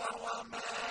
وما